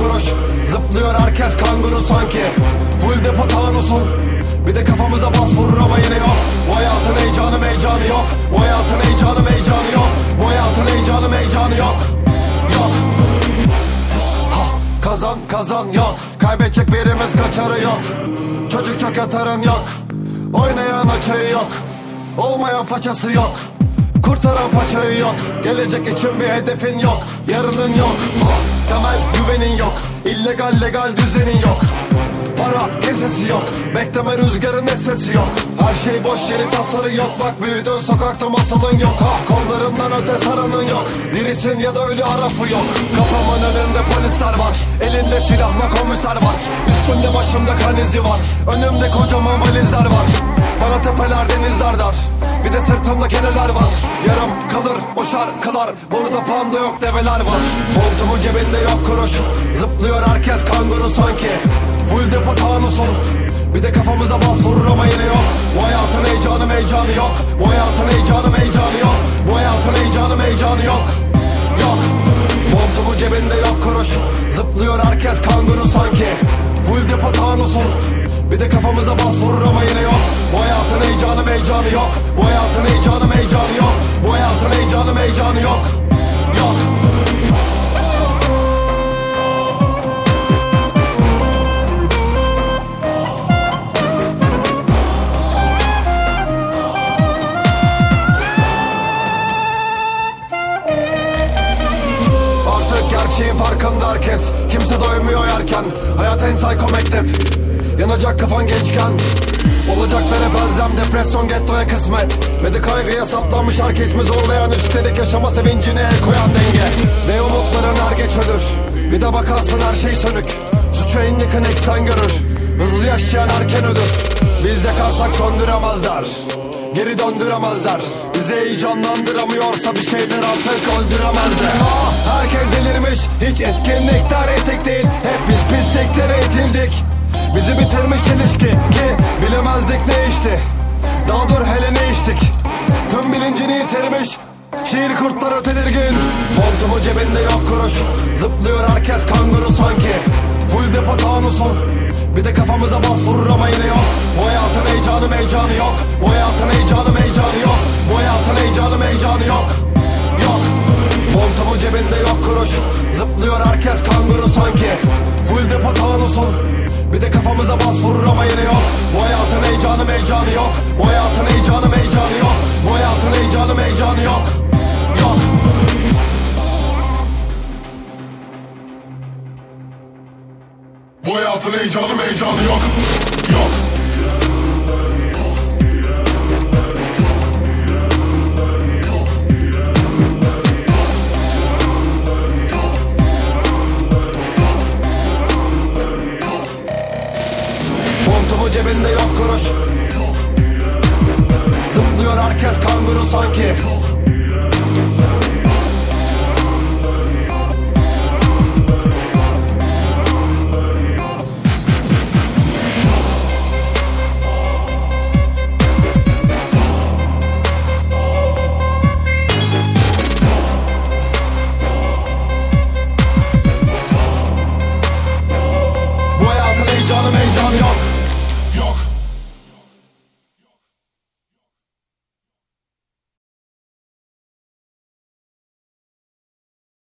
Kuruş. Zıplıyor herkes kanguru sanki. Full depo tanusun Bir de kafamıza bas vurur ama yine yok. Bu hayatın heyecanı meycanı yok. Bu hayatın heyecanı meycanı yok. Bu hayatın heyecanı meycanı yok. Yok. Ha, Kazan kazan yok. Kaybedecek birimiz kaçarı yok. Çocuk çok yatarın yok. Oynayan açayı yok. Olmayan façası yok Kurtaran paçayı yok. Gelecek için bir hedefin yok. Yarının yok. Ha, Temel güvenin yok. İllegal legal düzenin yok. Para kesesi yok. Bekleme rüzgarın sesi yok. Her şey boş yeri tasarı yok. Bak büyüdün sokakta masalın yok. Ha, Kollarından öte saranın yok. Dirisin ya da ölü arafı yok. Kafamın önünde polisler var. Elinde silahla komiser var. Üstümde başımda kan izi var. Önümde kocaman valizler var. Bana tepeler denizler dar Bir de sırtımda keneler var. Yarım kalır o şarkılar. Burada panda yok develer var. Montumun cebinde yok kuruş. Zıplıyor herkes kanguru sanki. Full depo tanusun. Bir de kafamıza bas vurur ama yine yok. Bu hayatın heyecanı meycanı yok. Bu hayatın heyecanı meycanı yok. Bu hayatın heyecanı meycanı yok. Yok. Montumun cebinde yok kuruş. Zıplıyor herkes kanguru sanki. Full depo tanusun. Bir de kafamıza bas vurur Gerçeğin farkında herkes. Kimse doymuyor yerken. Hayat en psycho mektep. Yanacak kafan gençken. Olacaklara benzem depresyon gettoya kısmet. Ve de kaygıya saplanmış zorlayan? Üstelik yaşama sevincine el koyan denge. Ne umutların er geç ölür Bir de bakarsın her şey sönük. Suçu en yakın eksen görür Hızlı yaşayan erken ölür. Biz yakarsak söndüremezler Geri döndüremezler. Bizi heyecanlandıramıyorsa bir şeyler artık öldüremezler. Ah, Herkes delirmiş. Hiç etkinlikler etik değil. Hep biz pisliklere itildik. Bizi bitirmiş ilişki Ki bilemezdik ne işti Daha dur hele ne içtik. Tüm bilincini yitirmiş. Şiir kurtları tedirgin Montumu cebinde yok kuruş. Zıplıyor herkes kanguru sanki. Full depo tanusun. Bir de kafamıza bas vurur ama yine yok. Bu hayatın heyecanı meycanı yok. Bu hayatın heyecanı yok. Bu hayatın heyecanı meycanı yok. Yok. Montumun cebinde yok kuruş. Zıplıyor herkes kanguru sanki. Full depo tanusun Bir de kafamıza bas vurur ama yine yok. Bu hayatın heyecanı meycanı yok. Bu hayatın heyecanı meycanı yok. Bu hayatın heyecanı meycanı yok. Yok. Bu hayatın heyecanı heyecanı yok. Yok cebinde yok kuruş. Zıplıyor herkes kanguru sanki